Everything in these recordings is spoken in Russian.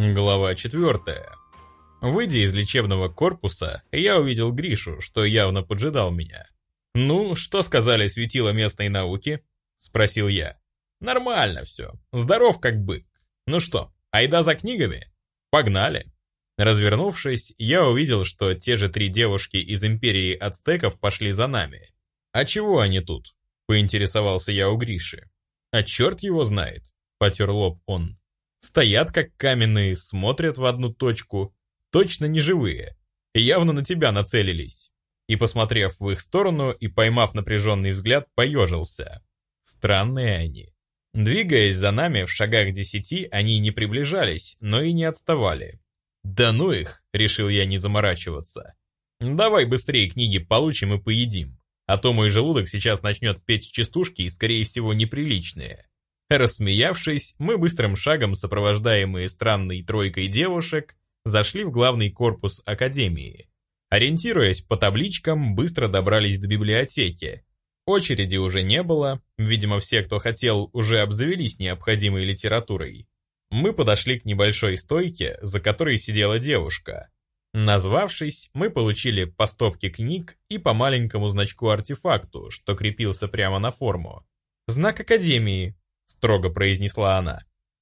Глава 4. Выйдя из лечебного корпуса, я увидел Гришу, что явно поджидал меня. «Ну, что сказали светила местной науки?» — спросил я. «Нормально все. Здоров как бык. Ну что, айда за книгами? Погнали!» Развернувшись, я увидел, что те же три девушки из империи ацтеков пошли за нами. «А чего они тут?» — поинтересовался я у Гриши. «А черт его знает», — потер лоб он. Стоят как каменные, смотрят в одну точку. Точно не живые. Явно на тебя нацелились. И, посмотрев в их сторону и поймав напряженный взгляд, поежился. Странные они. Двигаясь за нами в шагах десяти, они не приближались, но и не отставали. «Да ну их!» — решил я не заморачиваться. «Давай быстрее книги получим и поедим, а то мой желудок сейчас начнет петь частушки и, скорее всего, неприличные». Рассмеявшись, мы быстрым шагом, сопровождаемые странной тройкой девушек, зашли в главный корпус Академии. Ориентируясь по табличкам, быстро добрались до библиотеки. Очереди уже не было, видимо, все, кто хотел, уже обзавелись необходимой литературой. Мы подошли к небольшой стойке, за которой сидела девушка. Назвавшись, мы получили по стопке книг и по маленькому значку-артефакту, что крепился прямо на форму. «Знак Академии», строго произнесла она,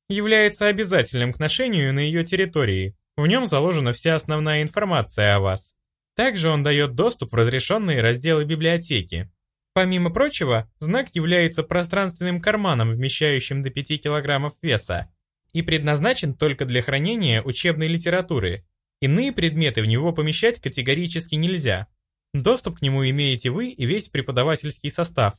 является обязательным к ношению на ее территории. В нем заложена вся основная информация о вас. Также он дает доступ в разрешенные разделы библиотеки. Помимо прочего, знак является пространственным карманом, вмещающим до 5 килограммов веса, и предназначен только для хранения учебной литературы. Иные предметы в него помещать категорически нельзя. Доступ к нему имеете вы и весь преподавательский состав.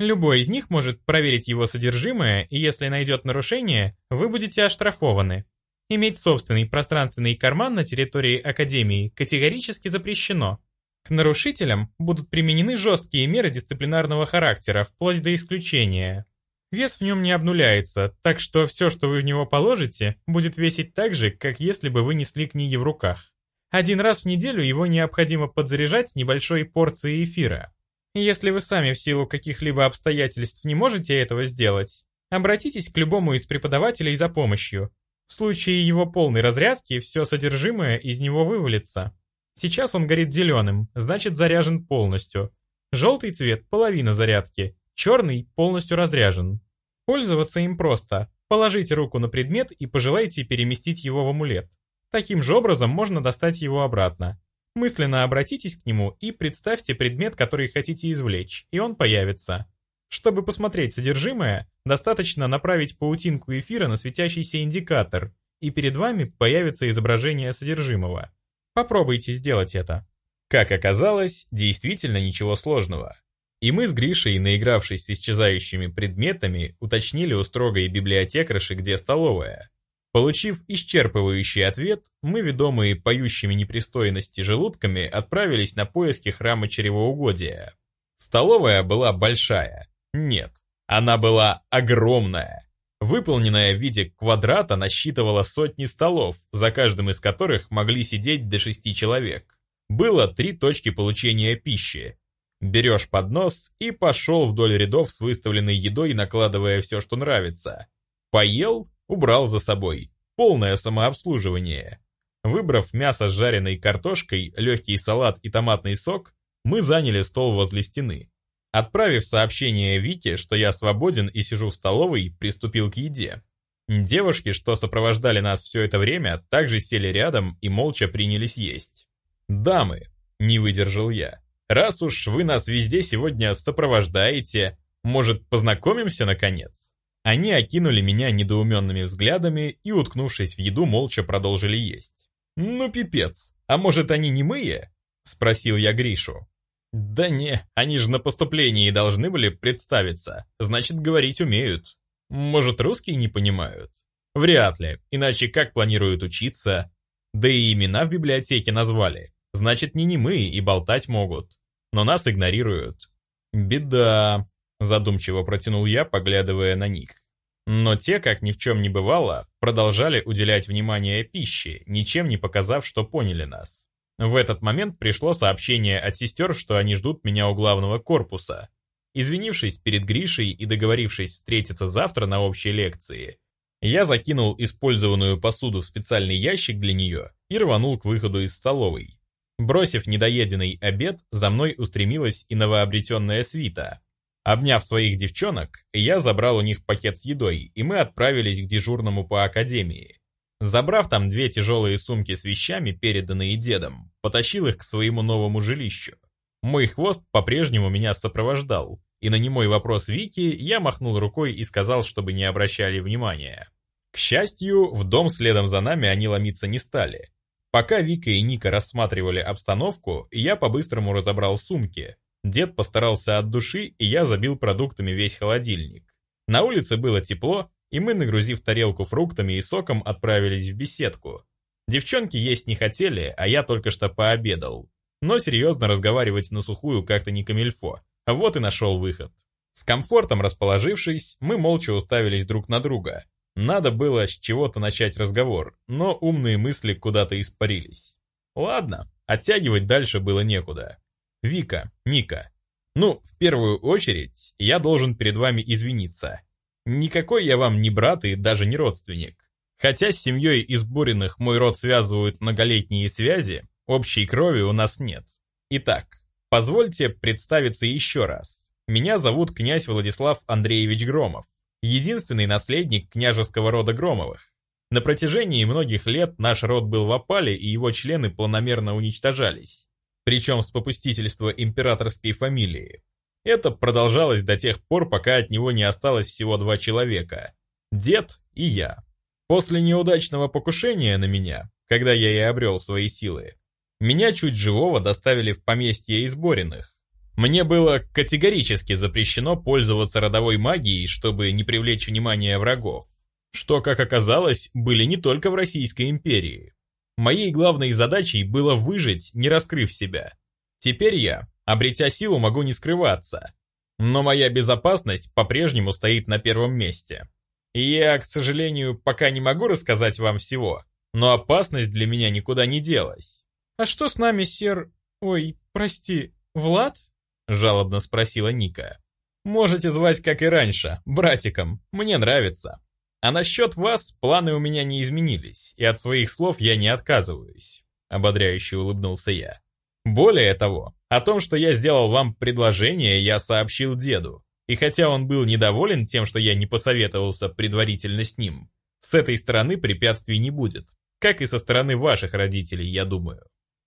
Любой из них может проверить его содержимое, и если найдет нарушение, вы будете оштрафованы. Иметь собственный пространственный карман на территории Академии категорически запрещено. К нарушителям будут применены жесткие меры дисциплинарного характера, вплоть до исключения. Вес в нем не обнуляется, так что все, что вы в него положите, будет весить так же, как если бы вы несли книги в руках. Один раз в неделю его необходимо подзаряжать небольшой порцией эфира. Если вы сами в силу каких-либо обстоятельств не можете этого сделать, обратитесь к любому из преподавателей за помощью. В случае его полной разрядки все содержимое из него вывалится. Сейчас он горит зеленым, значит заряжен полностью. Желтый цвет – половина зарядки, черный – полностью разряжен. Пользоваться им просто. Положите руку на предмет и пожелайте переместить его в амулет. Таким же образом можно достать его обратно. Мысленно обратитесь к нему и представьте предмет, который хотите извлечь, и он появится. Чтобы посмотреть содержимое, достаточно направить паутинку эфира на светящийся индикатор, и перед вами появится изображение содержимого. Попробуйте сделать это. Как оказалось, действительно ничего сложного. И мы с Гришей, наигравшись с исчезающими предметами, уточнили у строгой библиотекарши, где столовая. Получив исчерпывающий ответ, мы, ведомые поющими непристойности желудками, отправились на поиски храма чревоугодия. Столовая была большая. Нет, она была огромная. Выполненная в виде квадрата насчитывала сотни столов, за каждым из которых могли сидеть до шести человек. Было три точки получения пищи. Берешь поднос и пошел вдоль рядов с выставленной едой, накладывая все, что нравится. Поел убрал за собой. Полное самообслуживание. Выбрав мясо с жареной картошкой, легкий салат и томатный сок, мы заняли стол возле стены. Отправив сообщение Вике, что я свободен и сижу в столовой, приступил к еде. Девушки, что сопровождали нас все это время, также сели рядом и молча принялись есть. «Дамы», — не выдержал я, — «раз уж вы нас везде сегодня сопровождаете, может, познакомимся наконец?» Они окинули меня недоуменными взглядами и, уткнувшись в еду, молча продолжили есть. «Ну, пипец, а может, они не мые?» — спросил я Гришу. «Да не, они же на поступлении должны были представиться, значит, говорить умеют. Может, русские не понимают? Вряд ли, иначе как планируют учиться? Да и имена в библиотеке назвали, значит, не немые и болтать могут. Но нас игнорируют. Беда, Задумчиво протянул я, поглядывая на них. Но те, как ни в чем не бывало, продолжали уделять внимание пище, ничем не показав, что поняли нас. В этот момент пришло сообщение от сестер, что они ждут меня у главного корпуса. Извинившись перед Гришей и договорившись встретиться завтра на общей лекции, Я закинул использованную посуду в специальный ящик для нее и рванул к выходу из столовой. Бросив недоеденный обед, за мной устремилась и новообретенная свита. Обняв своих девчонок, я забрал у них пакет с едой, и мы отправились к дежурному по академии. Забрав там две тяжелые сумки с вещами, переданные дедом, потащил их к своему новому жилищу. Мой хвост по-прежнему меня сопровождал, и на немой вопрос Вики я махнул рукой и сказал, чтобы не обращали внимания. К счастью, в дом следом за нами они ломиться не стали. Пока Вика и Ника рассматривали обстановку, я по-быстрому разобрал сумки. Дед постарался от души, и я забил продуктами весь холодильник. На улице было тепло, и мы, нагрузив тарелку фруктами и соком, отправились в беседку. Девчонки есть не хотели, а я только что пообедал. Но серьезно разговаривать на сухую как-то не камильфо. Вот и нашел выход. С комфортом расположившись, мы молча уставились друг на друга. Надо было с чего-то начать разговор, но умные мысли куда-то испарились. Ладно, оттягивать дальше было некуда. Вика, Ника. Ну, в первую очередь, я должен перед вами извиниться. Никакой я вам не брат и даже не родственник. Хотя с семьей из Буриных мой род связывают многолетние связи, общей крови у нас нет. Итак, позвольте представиться еще раз. Меня зовут князь Владислав Андреевич Громов, единственный наследник княжеского рода Громовых. На протяжении многих лет наш род был в опале, и его члены планомерно уничтожались. Причем с попустительства императорской фамилии. Это продолжалось до тех пор, пока от него не осталось всего два человека. Дед и я. После неудачного покушения на меня, когда я и обрел свои силы, меня чуть живого доставили в поместье Избориных. Мне было категорически запрещено пользоваться родовой магией, чтобы не привлечь внимание врагов. Что, как оказалось, были не только в Российской империи. Моей главной задачей было выжить, не раскрыв себя. Теперь я, Обретя силу, могу не скрываться. Но моя безопасность по-прежнему стоит на первом месте. И я, к сожалению, пока не могу рассказать вам всего, но опасность для меня никуда не делась. «А что с нами, сер... Ой, прости, Влад?» — жалобно спросила Ника. «Можете звать, как и раньше, братиком, мне нравится. А насчет вас планы у меня не изменились, и от своих слов я не отказываюсь», — ободряюще улыбнулся я. Более того, о том, что я сделал вам предложение, я сообщил деду. И хотя он был недоволен тем, что я не посоветовался предварительно с ним, с этой стороны препятствий не будет, как и со стороны ваших родителей, я думаю.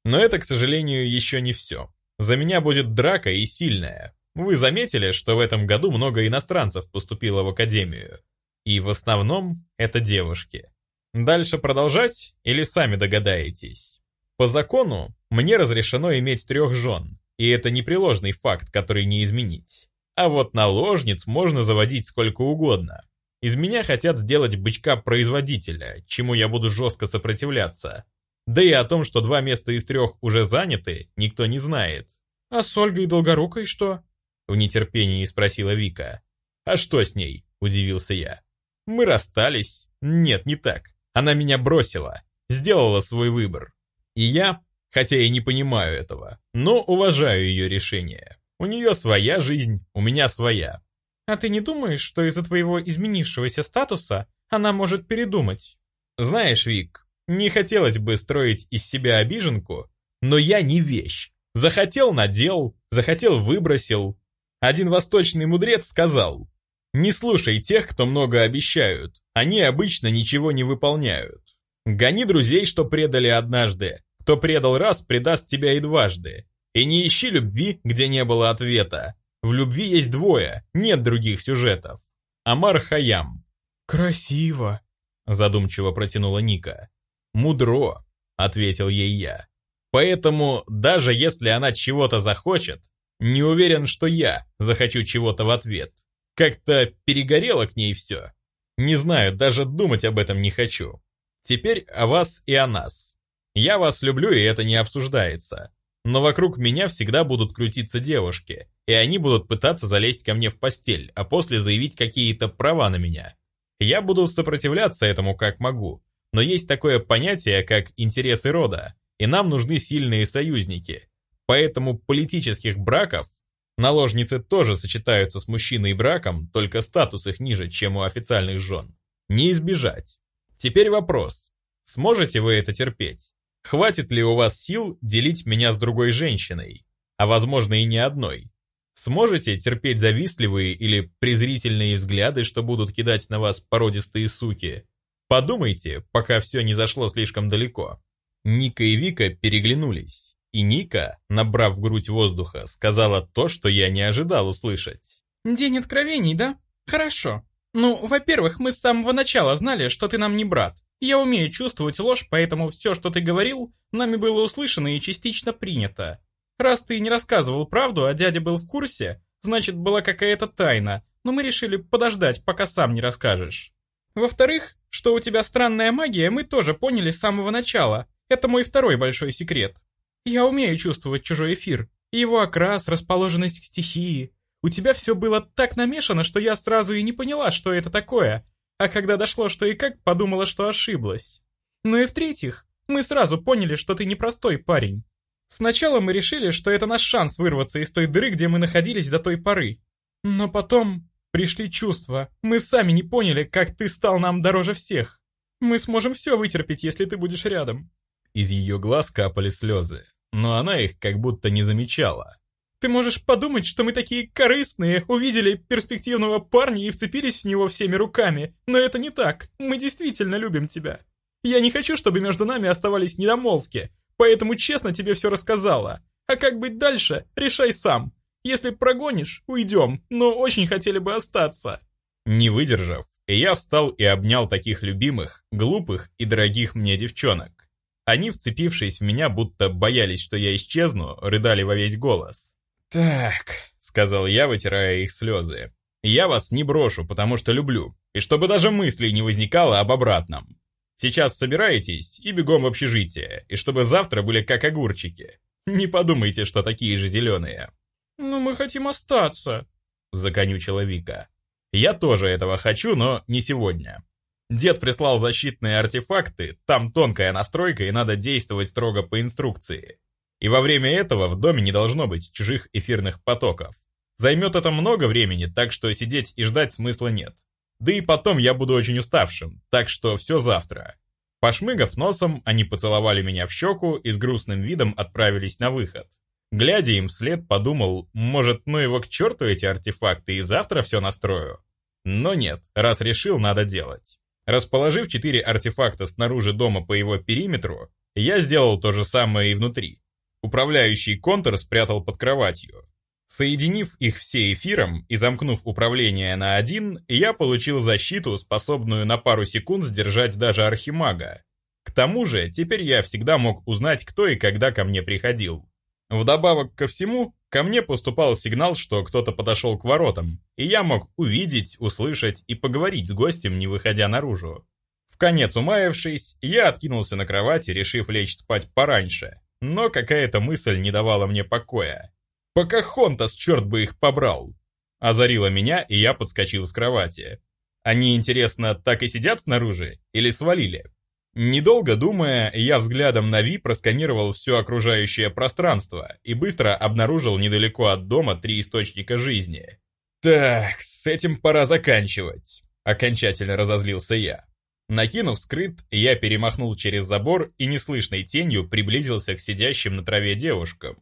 Но это, к сожалению, еще не все. За меня будет драка и сильная. Вы заметили, что в этом году много иностранцев поступило в академию? И в основном это девушки. Дальше продолжать или сами догадаетесь? По закону, мне разрешено иметь трех жен, и это непреложный факт, который не изменить. А вот наложниц можно заводить сколько угодно. Из меня хотят сделать бычка-производителя, чему я буду жестко сопротивляться. Да и о том, что два места из трех уже заняты, никто не знает. «А с Ольгой Долгорукой что?» В нетерпении спросила Вика. «А что с ней?» – удивился я. «Мы расстались. Нет, не так. Она меня бросила. Сделала свой выбор. И я, хотя и не понимаю этого, но уважаю ее решение. У нее своя жизнь, у меня своя. А ты не думаешь, что из-за твоего изменившегося статуса она может передумать? Знаешь, Вик, не хотелось бы строить из себя обиженку, но я не вещь. Захотел – надел, захотел – выбросил. Один восточный мудрец сказал, «Не слушай тех, кто много обещают, они обычно ничего не выполняют». Гони друзей, что предали однажды. Кто предал раз, предаст тебя и дважды. И не ищи любви, где не было ответа. В любви есть двое, нет других сюжетов. Амар Хаям. «Красиво», — задумчиво протянула Ника. «Мудро», — ответил ей я. «Поэтому, даже если она чего-то захочет, не уверен, что я захочу чего-то в ответ. Как-то перегорело к ней все. Не знаю, даже думать об этом не хочу. Теперь о вас и о нас. Я вас люблю, и это не обсуждается. Но вокруг меня всегда будут крутиться девушки, и они будут пытаться залезть ко мне в постель, а после заявить какие-то права на меня. Я буду сопротивляться этому как могу, но есть такое понятие, как интересы рода, и нам нужны сильные союзники. Поэтому политических браков Наложницы тоже сочетаются с мужчиной браком, только статус их ниже, чем у официальных жен. не избежать. Теперь вопрос. Сможете вы это терпеть? Хватит ли у вас сил делить меня с другой женщиной? А возможно и не одной. Сможете терпеть завистливые или презрительные взгляды, что будут кидать на вас породистые суки? Подумайте, пока все не зашло слишком далеко. Ника и Вика переглянулись, и Ника, набрав в грудь воздуха, сказала то, что я не ожидал услышать. «День откровений, да? Хорошо. Ну, во-первых, мы с самого начала знали, что ты нам не брат. Я умею чувствовать ложь, поэтому все, что ты говорил, нами было услышано и частично принято. Раз ты не рассказывал правду, а дядя был в курсе, значит, была какая-то тайна, но мы решили подождать, пока сам не расскажешь. Во-вторых, что у тебя странная магия, мы тоже поняли с самого начала. Это мой второй большой секрет. Я умею чувствовать чужой эфир, его окрас, расположенность к стихии. У тебя все было так намешано, что я сразу и не поняла, что это такое. А когда дошло, что и как, подумала, что ошиблась. Ну и в-третьих, мы сразу поняли, что ты непростой парень. Сначала мы решили, что это наш шанс вырваться из той дыры, где мы находились до той поры. Но потом пришли чувства. Мы сами не поняли, как ты стал нам дороже всех. Мы сможем все вытерпеть, если ты будешь рядом. Из ее глаз капали слезы, но она их как будто не замечала. Ты можешь подумать, что мы такие корыстные, увидели перспективного парня и вцепились в него всеми руками, но это не так. Мы действительно любим тебя. Я не хочу, чтобы между нами оставались недомолвки, Поэтому честно тебе все рассказала. А как быть дальше, решай сам. Если прогонишь, уйдем, но очень хотели бы остаться». Не выдержав, я встал и обнял таких любимых, глупых и дорогих мне девчонок. Они, вцепившись в меня, будто боялись, что я исчезну, рыдали во весь голос. «Так», — сказал я, вытирая их слезы, — «я вас не брошу, потому что люблю, и чтобы даже мыслей не возникало об обратном. Сейчас собираетесь и бегом в общежитие, и чтобы завтра были как огурчики. Не подумайте, что такие же зеленые». «Ну, мы хотим остаться», — законючила Вика. «Я тоже этого хочу, но не сегодня. Дед прислал защитные артефакты, там тонкая настройка и надо действовать строго по инструкции. И во время этого в доме не должно быть чужих эфирных потоков. Займет это много времени, так что сидеть и ждать смысла нет. Да и потом я буду очень уставшим, так что все завтра. Пошмыгав носом, они поцеловали меня в щеку и с грустным видом отправились на выход. Глядя им вслед, подумал, может, ну его к черту эти артефакты и завтра все настрою. Но нет, раз решил, надо делать. Расположив четыре артефакта снаружи дома по его периметру, я сделал то же самое и внутри. Управляющий контур спрятал под кроватью. Соединив их все эфиром и замкнув управление на один, я получил защиту, способную на пару секунд сдержать даже архимага. К тому же, теперь я всегда мог узнать, кто и когда ко мне приходил. Вдобавок ко всему, ко мне поступал сигнал, что кто-то подошел к воротам, и я мог увидеть, услышать и поговорить с гостем, не выходя наружу. В конец умаявшись, я откинулся на кровати, решив лечь спать пораньше, но какая-то мысль не давала мне покоя. «Покахонтас, черт бы их побрал!» Озарило меня, и я подскочил с кровати. Они, интересно, так и сидят снаружи? Или свалили? Недолго думая, я взглядом на Ви просканировал все окружающее пространство и быстро обнаружил недалеко от дома три источника жизни. «Так, с этим пора заканчивать», — окончательно разозлился я. Накинув скрыт, я перемахнул через забор и неслышной тенью приблизился к сидящим на траве девушкам.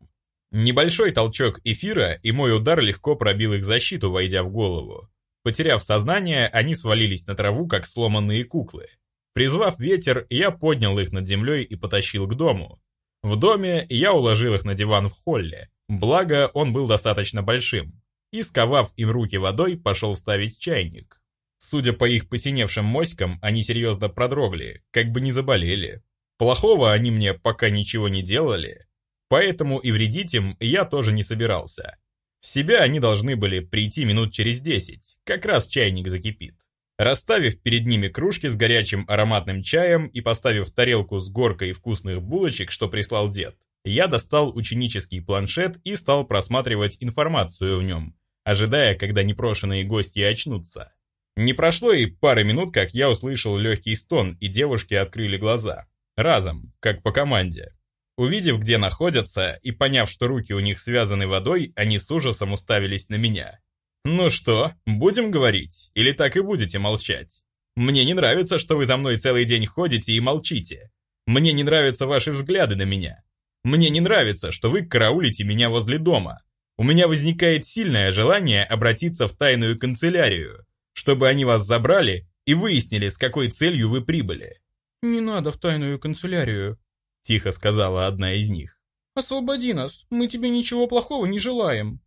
Небольшой толчок эфира, и мой удар легко пробил их защиту, войдя в голову. Потеряв сознание, они свалились на траву, как сломанные куклы. Призвав ветер, я поднял их над землей и потащил к дому. В доме я уложил их на диван в холле, благо он был достаточно большим, и, сковав им руки водой, пошел ставить чайник. Судя по их посиневшим моськам, они серьезно продрогли, как бы не заболели. Плохого они мне пока ничего не делали, Поэтому и вредить им я тоже не собирался. В себя они должны были прийти минут через десять, как раз чайник закипит. Расставив перед ними кружки с горячим ароматным чаем и поставив тарелку с горкой вкусных булочек, что прислал дед, я достал ученический планшет и стал просматривать информацию в нем, ожидая, когда непрошенные гости очнутся. Не прошло и пары минут, как я услышал легкий стон, и девушки открыли глаза. Разом, как по команде. Увидев, где находятся, и поняв, что руки у них связаны водой, они с ужасом уставились на меня. «Ну что, будем говорить, или так и будете молчать?» Мне не нравится, что вы за мной целый день ходите и молчите. Мне не нравятся ваши взгляды на меня. Мне не нравится, что вы караулите меня возле дома. У меня возникает сильное желание обратиться в тайную канцелярию, чтобы они вас забрали и выяснили, с какой целью вы прибыли». «Не надо в тайную канцелярию», — тихо сказала одна из них. «Освободи нас, мы тебе ничего плохого не желаем».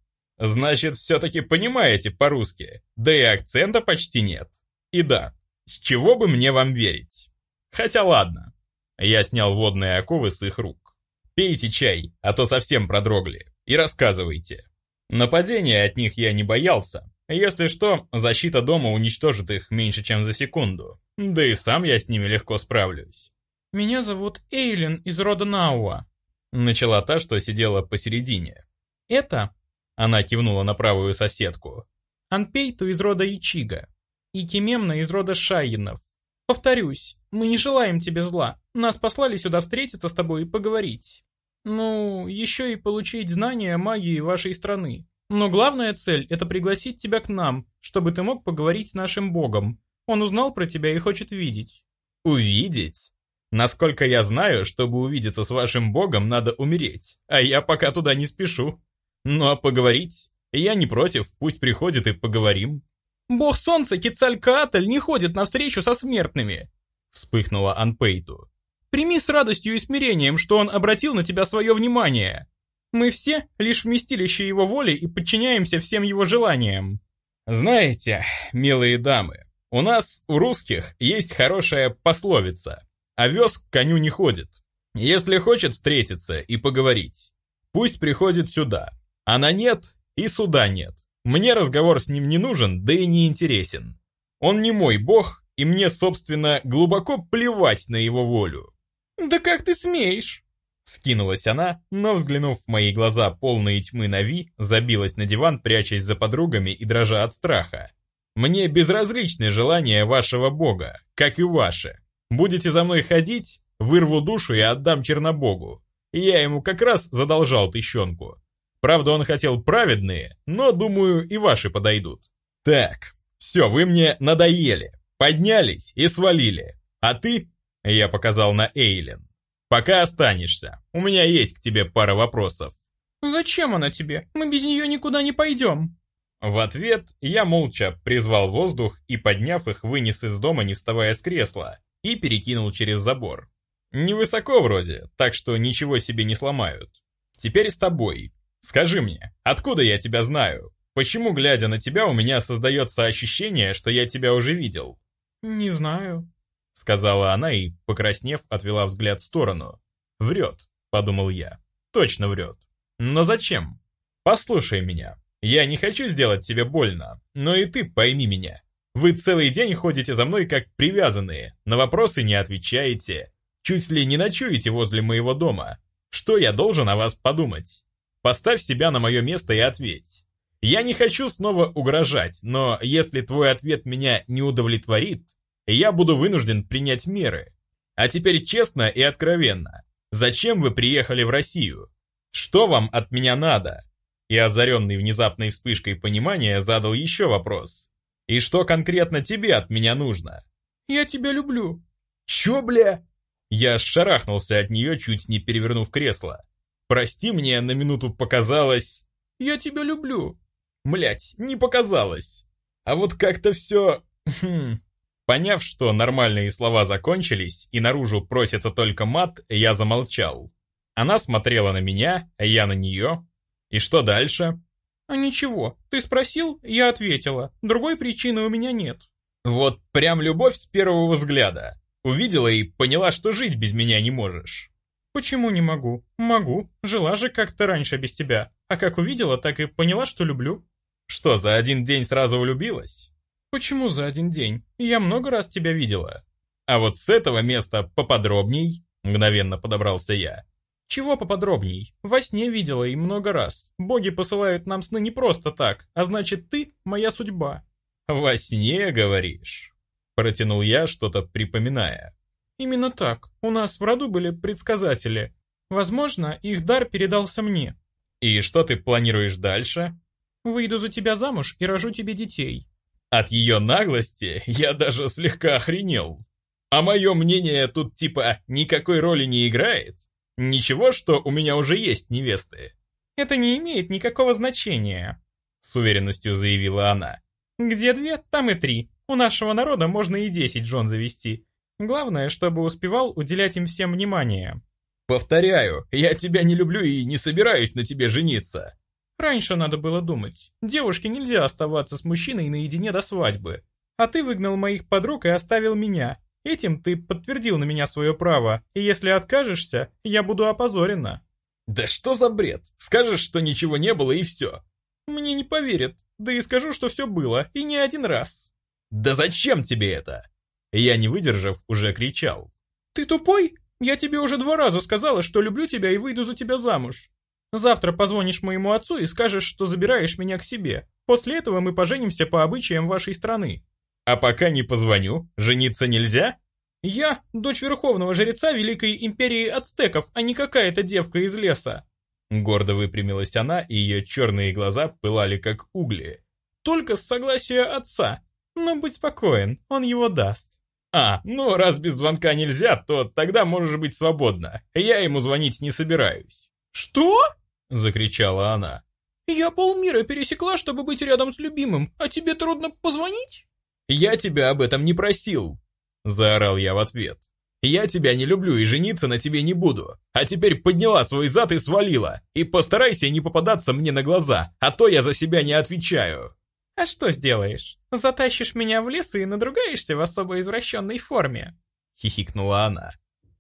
«Значит, все-таки понимаете по-русски, да и акцента почти нет. И да, с чего бы мне вам верить? Хотя ладно». Я снял водные оковы с их рук. «Пейте чай, а то совсем продрогли, и рассказывайте». Нападения от них я не боялся. Если что, защита дома уничтожит их меньше, чем за секунду. Да и сам я с ними легко справлюсь. «Меня зовут Эйлин из рода Науа», — начала та, что сидела посередине. «Это...» — она кивнула на правую соседку. «Анпейту из рода Ичига и Кимемна из рода Шайинов. Повторюсь, мы не желаем тебе зла. Нас послали сюда встретиться с тобой и поговорить. Ну, еще и получить знания магии вашей страны. Но главная цель — это пригласить тебя к нам, чтобы ты мог поговорить с нашим богом. Он узнал про тебя и хочет видеть». «Увидеть? Насколько я знаю, чтобы увидеться с вашим богом, надо умереть, а я пока туда не спешу. Ну а поговорить? Я не против, пусть приходит и поговорим». «Бог солнца Кецалькаатль не ходит навстречу со смертными!» Вспыхнула Анпейту. «Прими с радостью и смирением, что он обратил на тебя свое внимание. Мы все лишь вместилище его воли и подчиняемся всем его желаниям». «Знаете, милые дамы, у нас, у русских, есть хорошая пословица. Овес к коню не ходит. Если хочет встретиться и поговорить, пусть приходит сюда. Она нет, и суда нет. Мне разговор с ним не нужен, да и не интересен. Он не мой бог, и мне, собственно, глубоко плевать на его волю. «Да как ты смеешь?» Скинулась она, но, взглянув в мои глаза полные тьмы на Ви, забилась на диван, прячась за подругами и дрожа от страха. «Мне безразличны желания вашего бога, как и ваше. Будете за мной ходить, вырву душу и отдам Чернобогу. Я ему как раз задолжал тыщенку. Правда, он хотел праведные, но, думаю, и ваши подойдут. Так, все, вы мне надоели. Поднялись и свалили. А ты, я показал на Эйлен, пока останешься. У меня есть к тебе пара вопросов. Зачем она тебе? Мы без нее никуда не пойдем. В ответ я молча призвал воздух и, подняв их, вынес из дома, не вставая с кресла, и перекинул через забор. Невысоко вроде, так что ничего себе не сломают. Теперь с тобой. Скажи мне, откуда я тебя знаю? Почему, глядя на тебя, у меня создается ощущение, что я тебя уже видел?» «Не знаю», — сказала она и, покраснев, отвела взгляд в сторону. «Врет», — подумал я. «Точно врет. Но зачем? Послушай меня. Я не хочу сделать тебе больно, но и ты пойми меня. Вы целый день ходите за мной как привязанные, на вопросы не отвечаете, чуть ли не ночуете возле моего дома. Что я должен о вас подумать?» Поставь себя на мое место и ответь. Я не хочу снова угрожать, но если твой ответ меня не удовлетворит, я буду вынужден принять меры. А теперь честно и откровенно. Зачем вы приехали в Россию? Что вам от меня надо? И озаренный внезапной вспышкой понимания задал еще вопрос. И что конкретно тебе от меня нужно? Я тебя люблю. Чё, бля? Я шарахнулся от нее, чуть не перевернув кресло. Прости мне, на минуту показалось... Я тебя люблю. Млять, не показалось. А вот как-то все... Хм. Поняв, что нормальные слова закончились и наружу просится только мат, я замолчал. Она смотрела на меня, а я на нее. И что дальше? А ничего, ты спросил, я ответила. Другой причины у меня нет. Вот прям любовь с первого взгляда. Увидела и поняла, что жить без меня не можешь. «Почему не могу? Могу. Жила же как-то раньше без тебя. А как увидела, так и поняла, что люблю». «Что, за один день сразу влюбилась?» «Почему за один день? Я много раз тебя видела». «А вот с этого места поподробней?» Мгновенно подобрался я. «Чего поподробней? Во сне видела и много раз. Боги посылают нам сны не просто так, а значит ты моя судьба». «Во сне, говоришь?» Протянул я, что-то припоминая. Именно так. У нас в роду были предсказатели. Возможно, их дар передался мне. И что ты планируешь дальше? Выйду за тебя замуж и рожу тебе детей. От ее наглости я даже слегка охренел. А мое мнение тут типа никакой роли не играет? Ничего, что у меня уже есть невесты. Это не имеет никакого значения, с уверенностью заявила она. Где две, там и три. У нашего народа можно и десять жен завести. Главное, чтобы успевал уделять им всем внимание. Повторяю, я тебя не люблю и не собираюсь на тебе жениться. Раньше надо было думать. Девушке нельзя оставаться с мужчиной наедине до свадьбы. А ты выгнал моих подруг и оставил меня. Этим ты подтвердил на меня свое право, и если откажешься, я буду опозорена». «Да что за бред? Скажешь, что ничего не было и все». «Мне не поверят. Да и скажу, что все было, и не один раз». «Да зачем тебе это?» Я, не выдержав, уже кричал. «Ты тупой? Я тебе уже два раза сказала, что люблю тебя и выйду за тебя замуж. Завтра позвонишь моему отцу и скажешь, что забираешь меня к себе. После этого мы поженимся по обычаям вашей страны. А пока не позвоню, жениться нельзя? Я дочь верховного жреца Великой Империи Ацтеков, а не какая-то девка из леса. Гордо выпрямилась она, и ее черные глаза пылали как угли. Только с согласия отца. Но будь спокоен, он его даст. А, ну раз без звонка нельзя, то тогда можешь быть свободна. Я ему звонить не собираюсь. Что? Закричала она. Я полмира пересекла, чтобы быть рядом с любимым, а тебе трудно позвонить? «Я тебя об этом не просил!» Заорал я в ответ. «Я тебя не люблю и жениться на тебе не буду. А теперь подняла свой зад и свалила. И постарайся не попадаться мне на глаза, а то я за себя не отвечаю». «А что сделаешь? Затащишь меня в лес и надругаешься в особо извращенной форме?» Хихикнула она.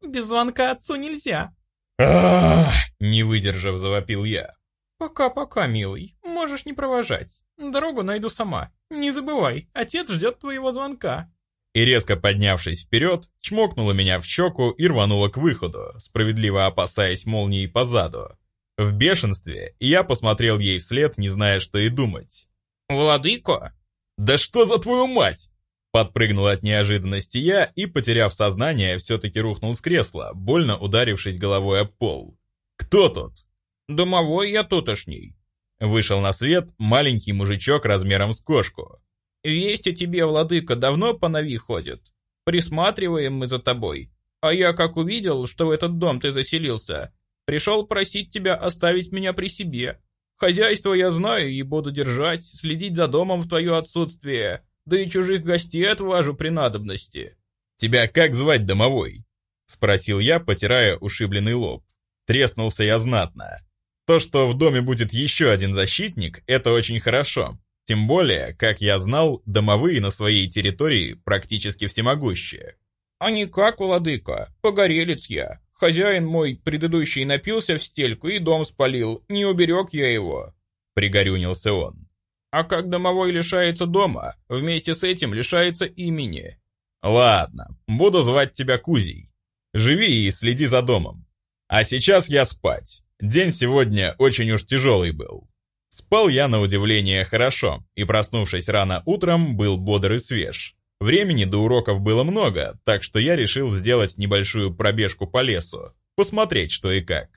«Без звонка отцу нельзя». Не выдержав, завопил я. «Пока-пока, милый. Можешь не провожать. Дорогу найду сама. Не забывай, отец ждет твоего звонка». И резко поднявшись вперед, чмокнула меня в щеку и рванула к выходу, справедливо опасаясь молнии позаду. В бешенстве я посмотрел ей вслед, не зная, что и думать. «Владыко?» «Да что за твою мать?» Подпрыгнул от неожиданности я и, потеряв сознание, все-таки рухнул с кресла, больно ударившись головой об пол. «Кто тут?» «Домовой я тутошний», Вышел на свет маленький мужичок размером с кошку. «Весть о тебе, владыка, давно по Нави ходит. Присматриваем мы за тобой. А я как увидел, что в этот дом ты заселился, пришел просить тебя оставить меня при себе. Хозяйство я знаю и буду держать, следить за домом в твое отсутствие, да и чужих гостей отважу при надобности». «Тебя как звать, домовой?» — спросил я, потирая ушибленный лоб. Треснулся я знатно. То, что в доме будет еще один защитник, это очень хорошо. Тем более, как я знал, домовые на своей территории практически всемогущие. «А никак, владыка, погорелец я. Хозяин мой предыдущий напился в стельку и дом спалил, не уберег я его», — пригорюнился он. «А как домовой лишается дома, вместе с этим лишается имени». «Ладно, буду звать тебя Кузей. Живи и следи за домом. А сейчас я спать. День сегодня очень уж тяжелый был. Спал я на удивление хорошо, и проснувшись рано утром, был бодр и свеж. Времени до уроков было много, так что я решил сделать небольшую пробежку по лесу, посмотреть что и как.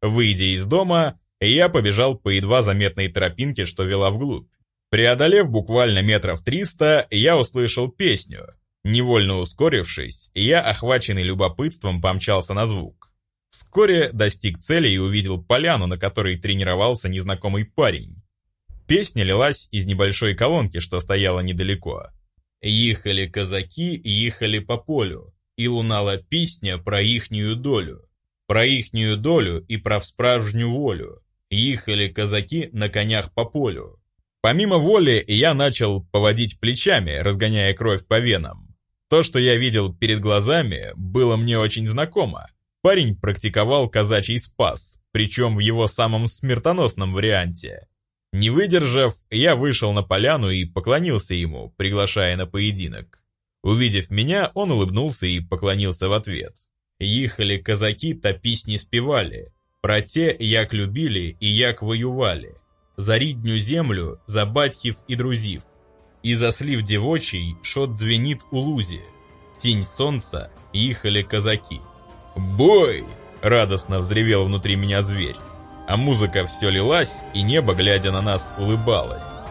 Выйдя из дома, я побежал по едва заметной тропинке, что вела вглубь. Преодолев буквально метров триста, я услышал песню. Невольно ускорившись, я, охваченный любопытством, помчался на звук. Вскоре достиг цели и увидел поляну, на которой тренировался незнакомый парень. Песня лилась из небольшой колонки, что стояла недалеко. Ехали казаки, ехали по полю, и лунала песня про ихнюю долю. Про ихнюю долю и про справжнюю волю. Ехали казаки на конях по полю. Помимо воли, я начал поводить плечами, разгоняя кровь по венам. То, что я видел перед глазами, было мне очень знакомо. Парень практиковал казачий спас, причем в его самом смертоносном варианте. Не выдержав, я вышел на поляну и поклонился ему, приглашая на поединок. Увидев меня, он улыбнулся и поклонился в ответ. Ехали казаки, та песни спевали. Про те, як любили и як воювали. За рідню землю, за батьків і друзів. И за слив девочий шот звенит у лузи. Тень солнца, ехали казаки. «Бой!» — радостно взревел внутри меня зверь. А музыка все лилась, и небо, глядя на нас, улыбалось.